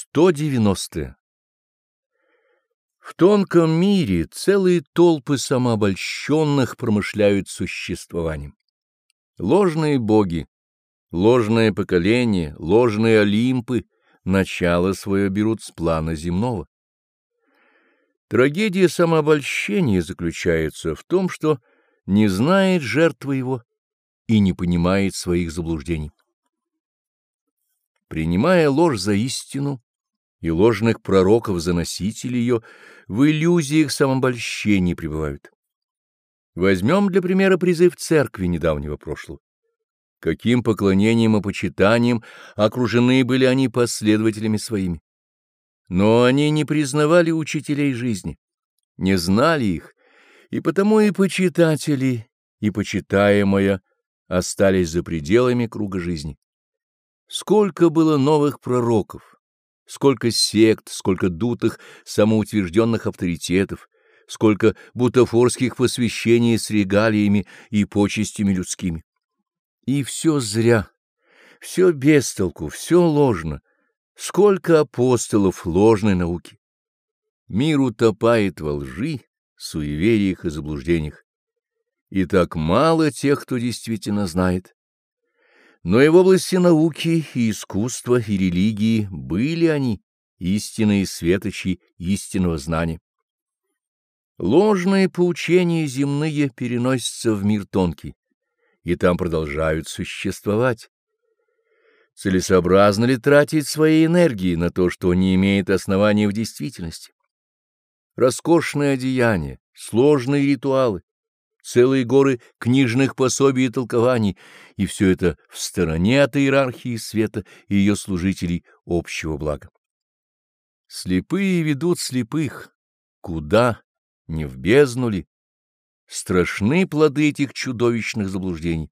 190. В тонком мире целые толпы самообольщенных промышляют существованием. Ложные боги, ложное поколение, ложные олимпы начало свое берут с плана земного. Трагедия самообольщения заключается в том, что не знает жертва его и не понимает своих заблуждений принимая ложь за истину и ложных пророков за носителей ее, в иллюзиях самобольщения пребывают. Возьмем для примера призыв церкви недавнего прошлого. Каким поклонением и почитанием окружены были они последователями своими. Но они не признавали учителей жизни, не знали их, и потому и почитатели, и почитаемая остались за пределами круга жизни. Сколько было новых пророков, сколько сект, сколько дутых самоутвержденных авторитетов, сколько бутафорских посвящений с регалиями и почестями людскими. И все зря, все без толку, все ложно. Сколько апостолов ложной науки. Мир утопает во лжи, суевериях и заблуждениях. И так мало тех, кто действительно знает. Но и в области науки, и искусства, и религии были они, истинные светочи истинного знания. Ложные поучения земные переносятся в мир тонкий, и там продолжают существовать. Целесообразно ли тратить свои энергии на то, что не имеет основания в действительности? Роскошные одеяния, сложные ритуалы, целые горы книжных пособий и толкований, и все это в стороне от иерархии света и ее служителей общего блага. Слепые ведут слепых. Куда? Не в бездну ли? Страшны плоды этих чудовищных заблуждений.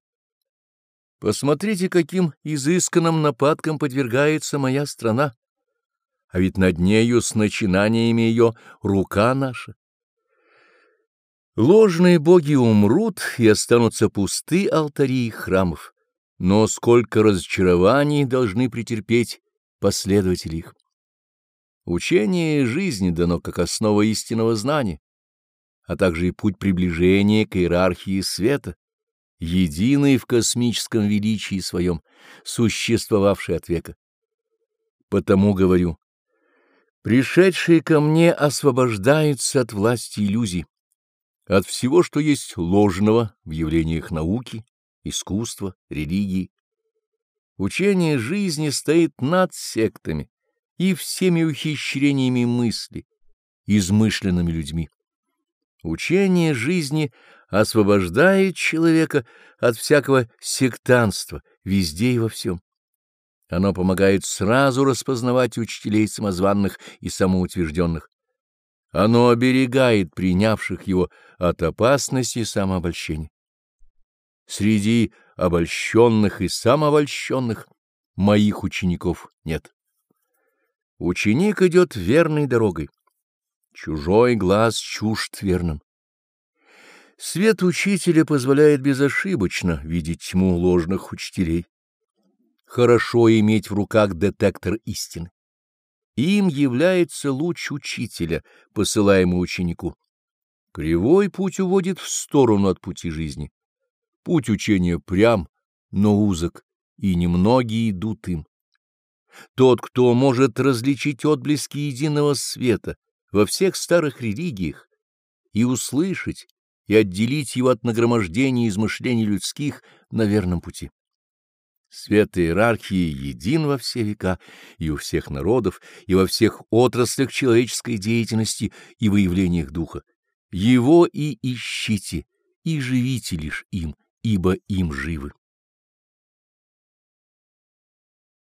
Посмотрите, каким изысканным нападкам подвергается моя страна, а ведь над нею с начинаниями ее рука наша. Ложные боги умрут, и останутся пусты алтари и храмов, но сколько разочарований должны претерпеть последователи их. Учение жизни дано как основа истинного знания, а также и путь приближения к иерархии света, единый в космическом величии своем, существовавший от века. Потому говорю, пришедшие ко мне освобождаются от власти иллюзий от всего, что есть ложного в явлениях науки, искусства, религии. Учение жизни стоит над сектами и всеми ухищрениями мысли, измышленными людьми. Учение жизни освобождает человека от всякого сектанства везде и во всем. Оно помогает сразу распознавать учителей самозванных и самоутвержденных, оно оберегает принявших его от опасности самообольщения. Среди обольщенных и самообольщенных моих учеников нет. Ученик идет верной дорогой. Чужой глаз чужд верным. Свет учителя позволяет безошибочно видеть тьму ложных учителей. Хорошо иметь в руках детектор истины. Им является луч учителя, посылаемый ученику. Кривой путь уводит в сторону от пути жизни. Путь учения прям, но узок, и немногие идут им. Тот, кто может различить отблески единого света во всех старых религиях и услышать, и отделить его от нагромождения измышлений людских на верном пути. Свет иерархии един во все века и у всех народов, и во всех отраслях человеческой деятельности и выявлениях духа. Его и ищите, и живите лишь им, ибо им живы.